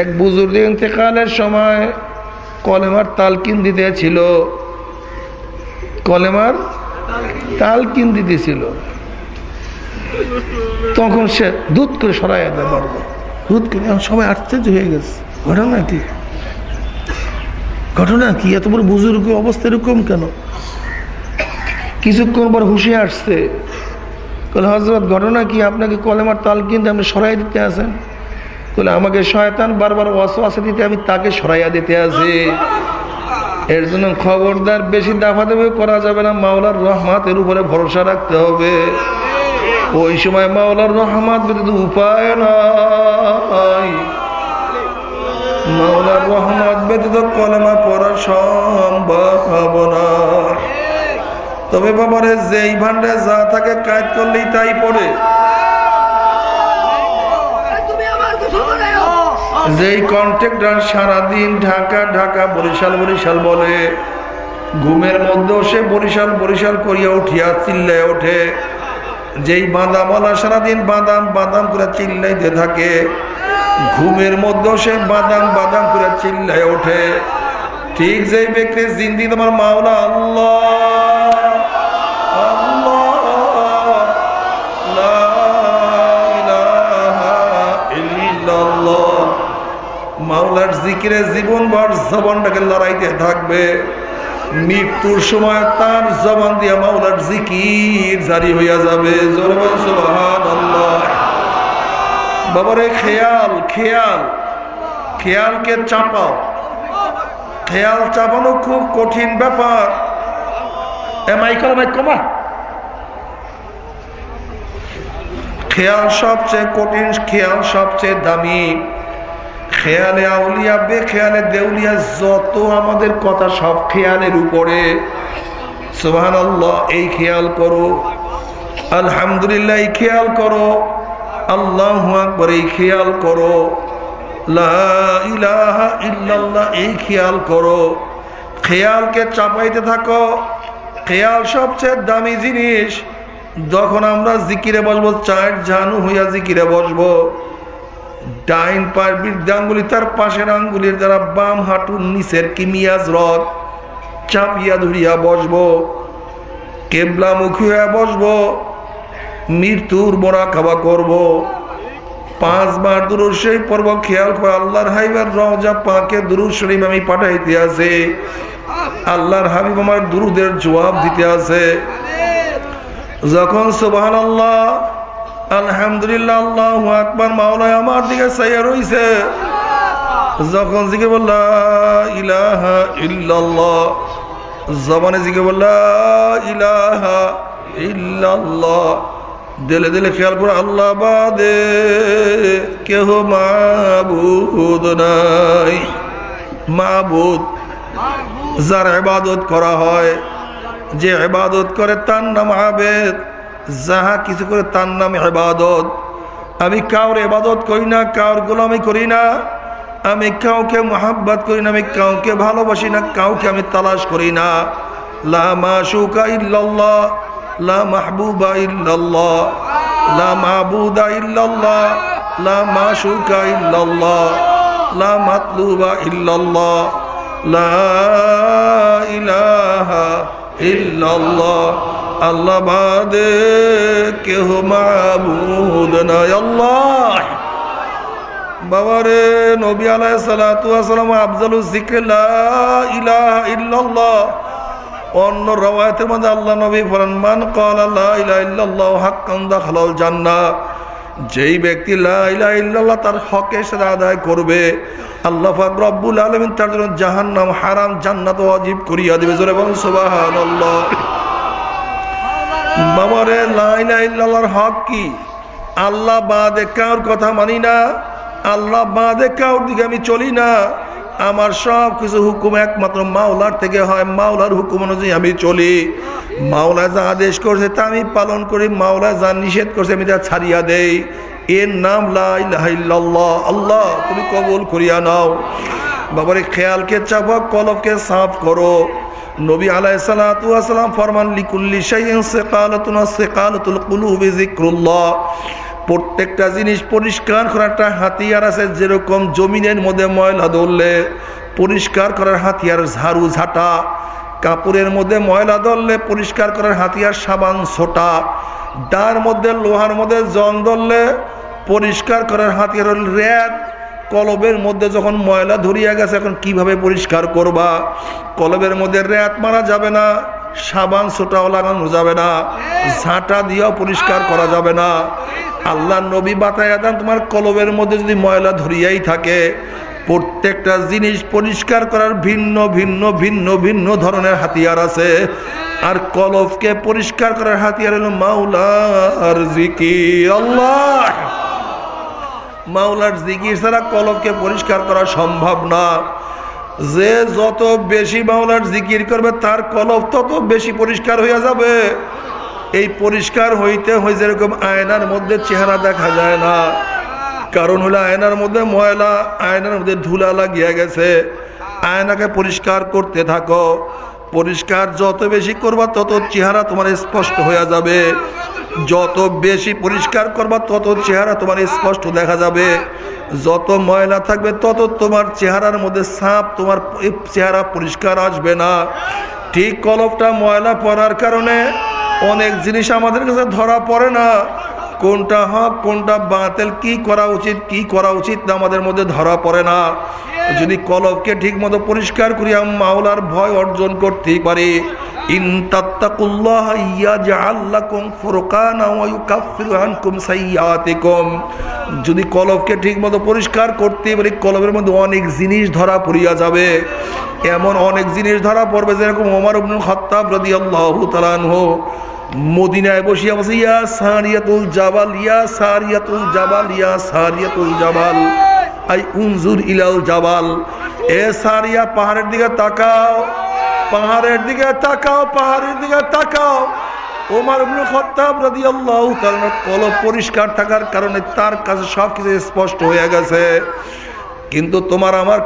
এক বুজুর্গ ইন্তেকালের সময় কলেমার তালকিন দিতেছিল কলেমার তালকিন দিতেছিল তখন সে দুধ করে সরাই দেয় পারব দুধ করে সবাই আশ্চর্য হয়ে গেছে। ঘটনা কি? ঘটনা কি? এত বড় বুজুর্গ অবস্থা এরকম কেন? কিছুক্ষণ পর হুশে আসছে। বলে হজরত ঘটনা কি? আপনাকে কলেমার তাল কিনতে আপনি সরাই দিতে আসেন বলে আমাকে শয়তান বারবার ওয়াসওয়াসা দিতে, আমি তাকে সরাইয়া দিতে আসি এর জন্য খবরদার বেশি দাফা দেবে করা যাবে না। মাওলার রহমাতের উপরে ভরসা রাখতে হবে। ওই সময় মাওলার রহমাত উপায় নাই। মাওলার রহমত ব্যতীত কলেমা পড়া সম্ভব না। তবে বাবারে, যেই ভান্ডে যা থাকে কাজ করলেই তাই পড়ে। যেই কন্ট্রাক্টর সারাদিন ঢাকা ঢাকা, বরিশাল বরিশাল বলে, ঘুমের মধ্যেও সে বরিশাল বরিশাল করিয়া উঠিয়া চিল্লায় ওঠে। যেই বাদামওয়ালা সারাদিন বাদাম বাদাম করে চিল্লাইতে থাকে ঘুমের মধ্যেও সে বাদাম বাদাম করে চিল্লায় ওঠে। ঠিক যেই ব্যক্তির জিন্দি, তোমার মাওলা আল্লাহ। মাওলার জিকিরে জীবনভর জবানটাকে লড়াইতে থাকবে। মৃত্যুর সময় তার জবান দিয়ে মাওলার জিকির জারি হইয়া যাবে। বাবারে খেয়াল খেয়াল খেয়ালকে চাপাও। খেয়াল চাপানো খুব কঠিন ব্যাপার। কমা। খেয়াল সবচেয়ে কঠিন খেয়াল সবচেয়ে দামি। খেয়ালে আউলিয়া বে খেয়ালে দেউলিয়া যত আমাদের কথা সব খেয়ালের উপরে। সোহান এই খেয়াল করো। আলহামদুলিল্লাহ এই খেয়াল করো। আল্লাহ এই খেয়াল করো। ইলাহা ইল্লাল্লাহ, এই খেয়াল করো। খেয়ালকে চাপাইতে থাকো। খেয়াল সবচেয়ে দামি জিনিস, যখন আমরা জিকিরে বসবো, চার জানু হইয়া জিকিরে বসবো। ডাইন পার বৃদ্ধাঙ্গুলি তার পাশের আঙ্গুলির দ্বারা বাম হাঁটুর নিচের কিমিয়াজ রথ চাপিয়া ধরিয়া বসবো। কেবলামুখী হয়ে বসবো। মৃত্যুর বড়া খাওয়া করব। খেয়াল আল্লাহর পাকে শরীফ আমি পাঠাইতে আছে। আল্লাহর হাবিব আমার দুরুদের জবাব দিতে আছে। যখন আল্লাহ আলহামদুলিল্লাহ, আল্লাহ আমার দিকে চাইয়া রইছে। যখন জিকে বললা ইলাহা ইল্লাল্লাহ জবানে ইলাহা ইল্লাল্লাহ দিলে দিলে খেয়াল করে আল্লাহ বাদে কেহ মাবুদ নাই। মাবুদ যার ইবাদত করা হয়, যে ইবাদত করে তার নাম আবেদ, যাহা কিছু করে তার নাম ইবাদত। আমি কাউর ইবাদত করি না, কাউর গোলামি করি না, আমি কাউকে মোহাব্বত করি না, আমি কাউকে ভালোবাসি না, কাউকে আমি তালাশ করি না। লা মাশুকা ইল্লাল্লাহ লা মাহবুবা ইল্লাল্লাহ, লা মাহবুদা ইল্লাল্লাহ, লা মাশুকা ইল্লাল্লাহ, লা মাতলুবা ইল্লাল্লাহ, লা ইলাহা ইল্লাল্লাহ। আল্লাহ বাদে কেহ মাবুদ নাই, আল্লাহ। বাবারে নবী আলাই সালাম আফজালু জিক্রিল্লা ইলাহা ইল্লাল্লাহ অন্য রওয়ায়তের মধ্যে আল্লাহ নবী বলেন, মান জান্নাহ। যেই ব্যক্তি লা ইলাহা তার হকে সেটা আদায় করবে, আল্লাহ পাক রব্বুল আলামিন তার জন্য জাহান্নাম হারাম জান্নাত অজীব করিয়া দিবে। জোরে বলুন, সুবহানাল্লাহ। বাবারে, লা ইলাহা হক কি? আল্লাহ বাদে কার কথা মানি না, আল্লাহ বাদে কাউর দিকে আমি চলি না। আমার সব কিছু হুকুম একমাত্র মাওলার থেকে হয়। মাওলার হুকুম অনুযায়ী আমি চলি। মাওলা যা আদেশ করছে তা আমি পালন করি। মাওলা যা নিষেধ করছে আমি তা ছাড়িয়া দেই। এর নাম লাহ আল্লাহ, তুমি কবল করিয়া নাও। বাবারে, খেয়ালকে চাপা, কলবকে সাফ করো। নবী আলাই সালাম ফরমান, লিকুল্লি শাইইন সিকালাতুন সিকালাতুল কুলুবি যিকরুল্লাহ। প্রত্যেকটা জিনিস পরিষ্কার করার একটা হাতিয়ার আছে, যেরকম জমিনের মধ্যে ময়লা ধরলে পরিষ্কার করার হাতিয়ার ঝাড়ু, ঝাঁটা। কাপড়ের মধ্যে ময়লা ধরলে পরিষ্কার করার হাতিয়ার সাবান, ছোটা। ডার মধ্যে, লোহার মধ্যে জং ধরলে পরিষ্কার করার হাতিয়ার হল র্যাদ কলবের মধ্যে যখন ময়লা ধরিয়া গেছে, এখন কীভাবে পরিষ্কার করবা? কলবের মধ্যে র্যাত মারা যাবে না, সাবান, ছোটাও লাগানো যাবে না, ঝাঁটা দিয়েও পরিষ্কার করা যাবে না। আল্লাহ নবী বাতায় দেন, তোমার কলবের মধ্যে যদি ময়লা ধরিয়াই থাকে, প্রত্যেকটা জিনিস পরিষ্কার করার ভিন্ন ভিন্ন ভিন্ন ভিন্ন ধরনের হাতিয়ার আছে। আর কলবকে পরিষ্কার করার হাতিয়ার হলো মাওলার জিকির। আল্লাহ! মাওলার জিকির ছাড়া কলবকে পরিষ্কার করা সম্ভব না। যে যত বেশি মাওলার জিকির করবে, তার কলব তত বেশি পরিষ্কার হইয়া যাবে। এই পরিষ্কার হইতে হয় যেরকম আয়নার মধ্যে চেহারা দেখা যায় না। কারণ হলো আয়নার মধ্যে ময়লা, আয়নার মধ্যে ধুলা লাগিয়া গেছে। আয়নাকে পরিষ্কার করতে থাকো। পরিষ্কার যত বেশি করবা তত চেহারা তোমার স্পষ্ট হয়ে যাবে। যত বেশি পরিষ্কার করবা তত চেহারা তোমার স্পষ্ট দেখা যাবে। যত ময়লা থাকবে তত তোমার চেহারার মধ্যে সাপ, তোমার চেহারা পরিষ্কার আসবে না। ঠিক কলপটা ময়লা পড়ার কারণে অনেক জিনিস আমাদের কাছে ধরা পড়ে না। কোনটা হক, কোনটা বাতেল, কি করা উচিত, কি করা উচিত না আমাদের মধ্যে ধরা পড়ে না। যদি কলবকে ঠিক মতো পরিষ্কার করি মাওলার ভয় অর্জন করতেই পারি। যদি কলবকে ঠিক মতো পরিষ্কার করতে পারি, কলবের মধ্যে অনেক জিনিস ধরা পড়িয়া যাবে। এমন অনেক জিনিস ধরা পড়বে, যেরকম ওমর ইবনুল খাত্তাব তাআলা আনহু, মদিনায় বসিয়া বসে, ইয়া সারিয়াতুল জাবাল, ইয়া সারিয়াতুল জাবাল, ইয়া সারিয়াতুল জাবাল, আই উনজুর ইলাল জাবাল। এ সারিয়া পাহাড়ের দিকে তাকাও। পাহাড়ের দিকে তাকাও, পাহাড়ের দিকে তাকাও। তাআলা কলব পরিষ্কার থাকার কারণে তার কাছে সব কিছু স্পষ্ট হয়ে গেছে। কিন্তু তোমার আমার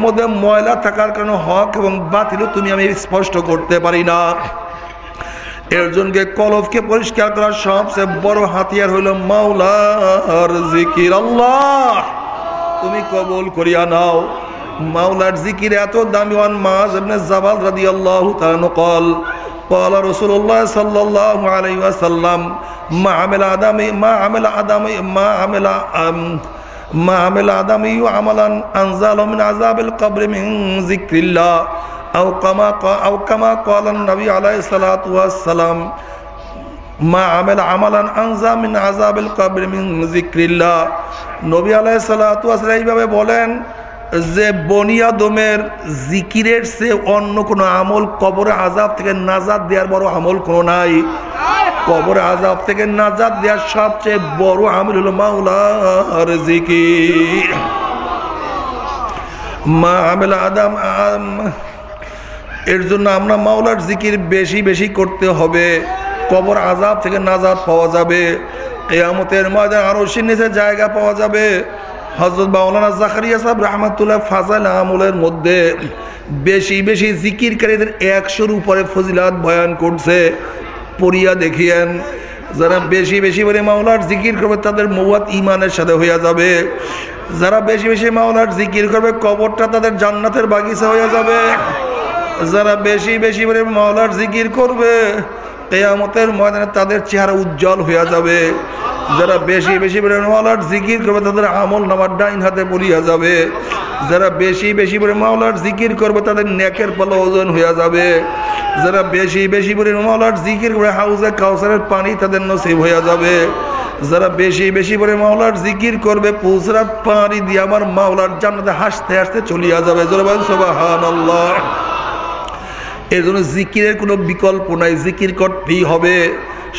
মধ্যে ময়লা থাকার কারণে হক এবং তুমি আমি স্পষ্ট করতে পারি না। এর জন্য কলবকে পরিষ্কার করার সবচেয়ে বড় হাতিয়ার হইল মাওলার জিকির। আল্লাহ, তুমি কবল করিয়া নাও। মাওলার জিকির এত দামি। ওয়ান মাস এমনি জাবাল রাদি আল্লাহ তালানো কল কল রসুল্লাহ সাল্লাহ আলাই ওয়াসাল্লাম, মা আদামি, মা আমেলা আদামি, মা আমেলা মা আমেলা আদামি আমালান আনজাল মিন আজাবিল কবরি মিন জিক্রিল্লাহ কামা আও কামা কলান নবী আলাই সালাত মা আমেল আমালান আনজা মিন আজাবিল কবরি মিন নবী আলাই সালাত এইভাবে বলেন যে বনিয়াদমের জিকিরের সে অন্য কোনো আমল কবরে আজাব থেকে নাজাদ দেওয়ার বড় আমল কোনো নাই। কবর আজাব থেকে নাজাদ দেওয়ার সবচেয়ে বড় আমল হলো মাওলার জিকির। মা আমেল আদাম এর জন্য আমরা মাওলার জিকির বেশি বেশি করতে হবে। কবর আজাব থেকে নাজাদ পাওয়া যাবে। কেয়ামতের ময়দান আরও নিচে জায়গা পাওয়া যাবে। হজরত মাওলানা জাকারিয়া সাহেব রহমাতুল্লাহ ফাজাল আমলের মধ্যে বেশি বেশি জিকিরকারীদের একশোর উপরে ফজিলাত বয়ান করছে। পড়িয়া দেখিয়েন, যারা বেশি বেশি করে মাওলার জিকির করবে তাদের মৌয়াত ইমানের সাথে হইয়া যাবে। যারা বেশি বেশি মাওলার জিকির করবে কবরটা তাদের জান্নাতের বাগিচা হইয়া যাবে। যারা বেশি বেশি করে মাওলার জিকির করবে কেয়ামতের ময়দানে তাদের চেহারা উজ্জ্বল হইয়া যাবে। যারা বেশি বেশি মাওলার জিকির করবে, তাদের আমল নামার ডাইন হাতে পড়িয়া যাবে। যারা বেশি বেশি করে মাওলার জিকির করবে, তাদের নেকের পালা ওজন হইয়া যাবে। যারা বেশি বেশি করে মাওলার জিকির করে হাউসে কাউসারের পানি তাদের নসিব হইয়া যাবে। যারা বেশি বেশি করে মাওলার জিকির করবে পুসরাত পানি দিয়ে আমার মাওলার জান্নাতে হাসতে হাসতে চলিয়া যাবে। জোরবান সোবাহান আল্লাহ এর জন্য জিকিরের কোনো বিকল্প নাই, জিকির করতেই হবে।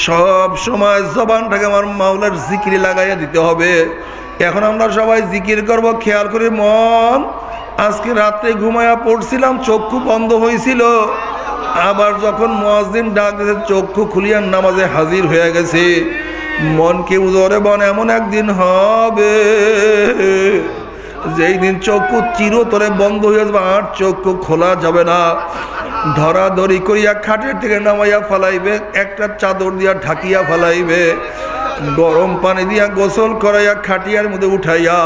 সব সময় জবানটাকে আমার মাওলার জিকিরে লাগাইয়া দিতে হবে। এখন আমরা সবাই জিকির করব, খেয়াল করে মন। আজকে রাত্রে ঘুমায়া পড়ছিলাম, চক্ষু বন্ধ হয়েছিল আবার যখন মহাজিন ডাক দিতে চক্ষু খুলিয়ার নামাজে হাজির হয়ে গেছে। মনকে উজরে বন এমন একদিন হবে, যেই দিন চক্ষু চিরতরে বন্ধ হয়ে যাবে, আর চক্ষু খোলা যাবে না। ধরাধরি করিয়া খাটের থেকে নামাইয়া ফালাইবে, একটা চাদর দিয়া ঢাকিয়া ফালাইবে, গরম পানি দিয়া গোসল করাইয়া খাটিয়ার মধ্যে উঠাইয়া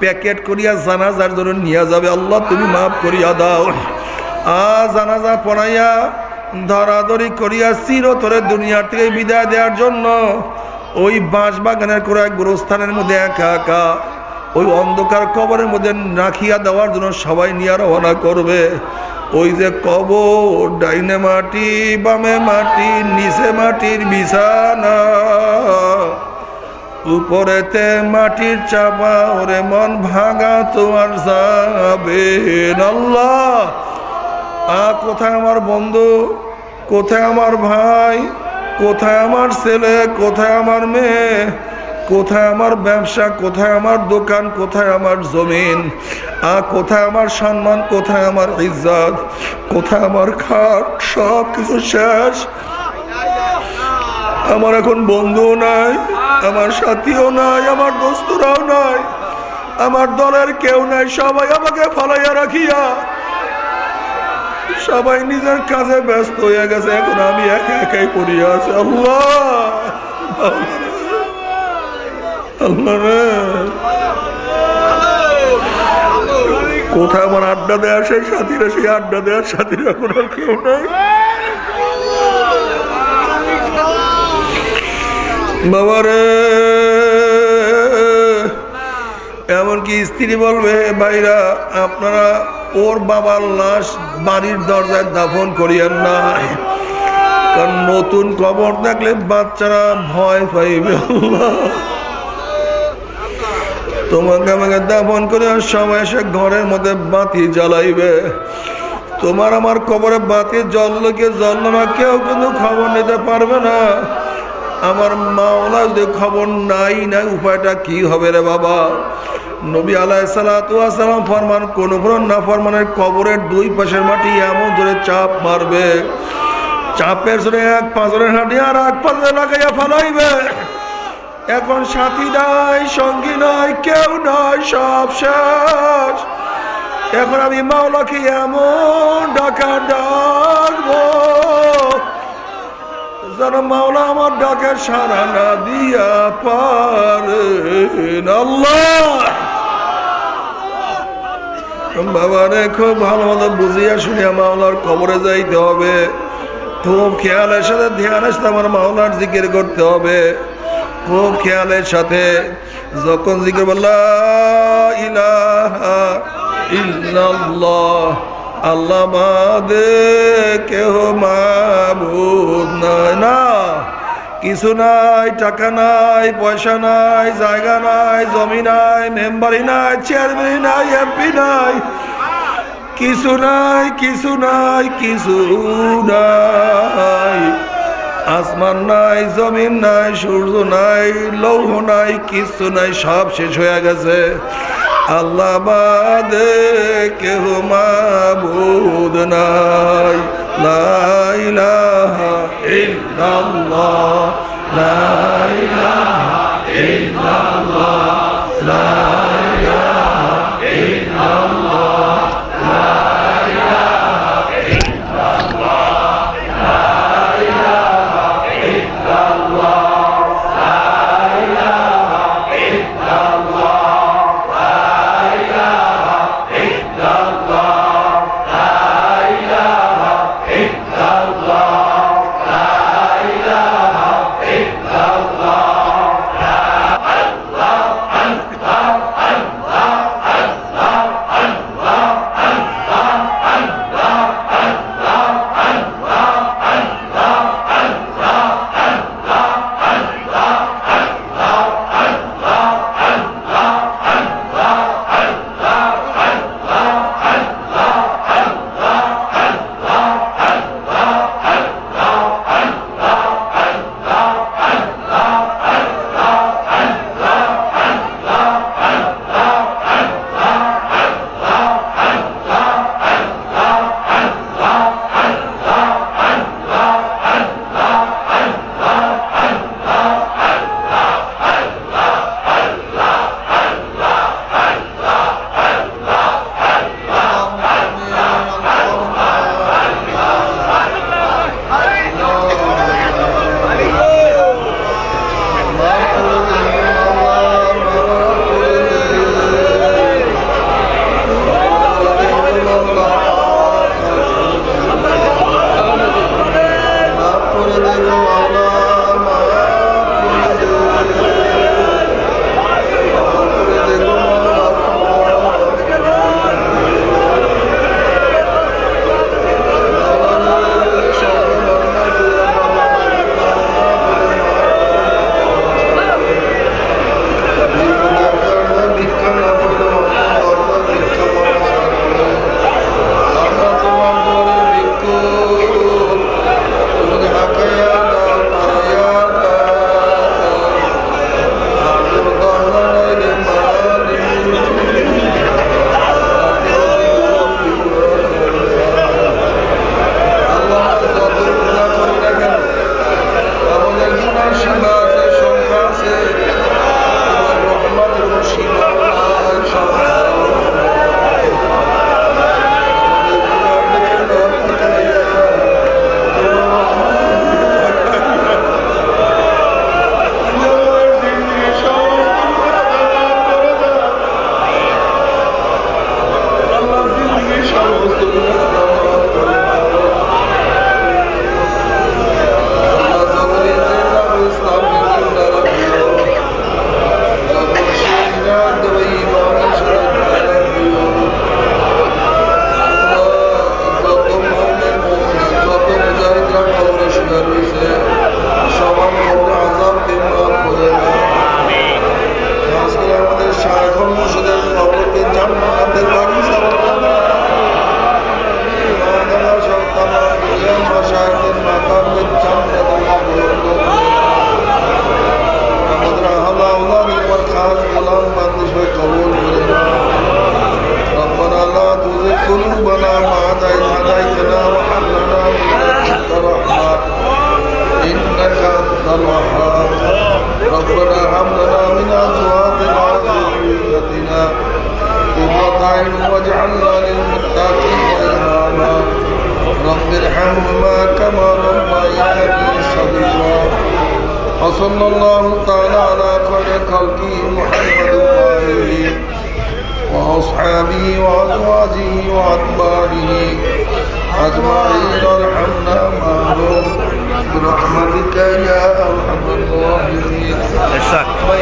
প্যাকেট করিয়া জানাজার জন্য নিয়ে যাবে। আল্লাহ, তুমি মাফ করিয়া দাও। আ জানাজা পড়াইয়া ধরাধরি করিয়া চিরতরে দুনিয়ার থেকে বিদায় দেওয়ার জন্য ওই বাঁশ বাগানের করে এক গোরস্থানের মধ্যে একা একা, ওই অন্ধকার কবরের মধ্যে রাখিয়া দেওয়ার জন্য সবাই নিয়ে রওনা করবে। ওই যে কবর, ডাইনে মাটি, বামে মাটি, নিচে মাটির বিছানা। উপরেতে মাটির চাপা, ওরে মন ভাঙা তোমার যাবে আল্লাহ। আ, কোথায় আমার বন্ধু? কোথায় আমার ভাই? কোথায় আমার ছেলে? কোথায় আমার মেয়ে? কোথায় আমার ব্যবসা, কোথায় আমার দোকান, কোথায় আমার জমিন? আ, কোথায় আমার সম্মান, কোথায় আমার ইজ্জত? কোথায় আমার খাট? সব কিছু শেষ। আমার এখন বন্ধুও নাই, আমার সাথীও নাই, আমার দোস্তরাও নাই, আমার দলের কেউ নাই, সবাই আমাকে ফালাইয়া রাখিয়া। সবাই নিজের কাজে ব্যস্ত হয়ে গেছে, এখন আমি একা একাই পড়িয়া আছি। আল্লাহ! কোথায় আমার আড্ডা দেওয়ার সেই সাথীরা, সেই আড্ডা দেওয়ার সাথীরা আর কেউ নাই? বাবারে, এমনকি স্ত্রী বলবে, ভাইরা, আপনারা ওর বাবার লাশ বাড়ির দরজায় দাফন করিয়েন নাই কারণ নতুন কবর দেখলে বাচ্চারা ভয় পাইবে তোমাকে আমাকে দাফন করে সবাই এসে ঘরের মধ্যে বাতি জ্বালাইবে। তোমার আমার কবরে বাতি জ্বললো কি জ্বললো না, কেউ কিন্তু খবর নিতে পারবে না। আমার মাওলা যদি খবর নাই নাই, উপায়টা কি হবে রে বাবা? নবী আলাহ সালাম ফরমান, কোন না ফরমানের কবরের দুই পাশের মাটি এমন জোরে চাপ মারবে। চাপের জোরে এক পাঁচরের হাঁটি আর এক পাঁচরে লাগাইয়া ফালাইবে। এখন সাথী নাই, সঙ্গী নাই, কেউ নাই, সব শেষ। এখন আমি মাওলাকে এমন ডাকা ডাকবো, যেন মাওলা আমার ডাকে সারা না দিয়া পারে বাবা রে, খুব ভালো মতো বুঝিয়া শুনিয়া মাওলার কবরে যাইতে হবে। খুব খেয়ালের সাথে ধ্যান সাথে আমার মাওলার জিকির করতে হবে। খুব খেয়ালের সাথে যখন জিকির ইল্লাল্লাহ আল্লাহ বাদে কেহ মাবুদ নাই। না, কিছু নাই, টাকা নাই, পয়সা নাই, জায়গা নাই, জমি নাই, মেম্বারি নাই, চেয়ারম্যান নাই, এমপি নাই। কিছু নাই কিছু নাই কিছু নাই। আসমান নাই, জমিন নাই, সূর্য নাই, লৌহ নাই কিছু নাই, সব শেষ হয়ে গেছে। আল্লাহ বাদে কেহ মাবুদ নাই। লা ইলাহা ইল্লাল্লাহ। লা ইলাহা ইল্লাল্লাহ। লা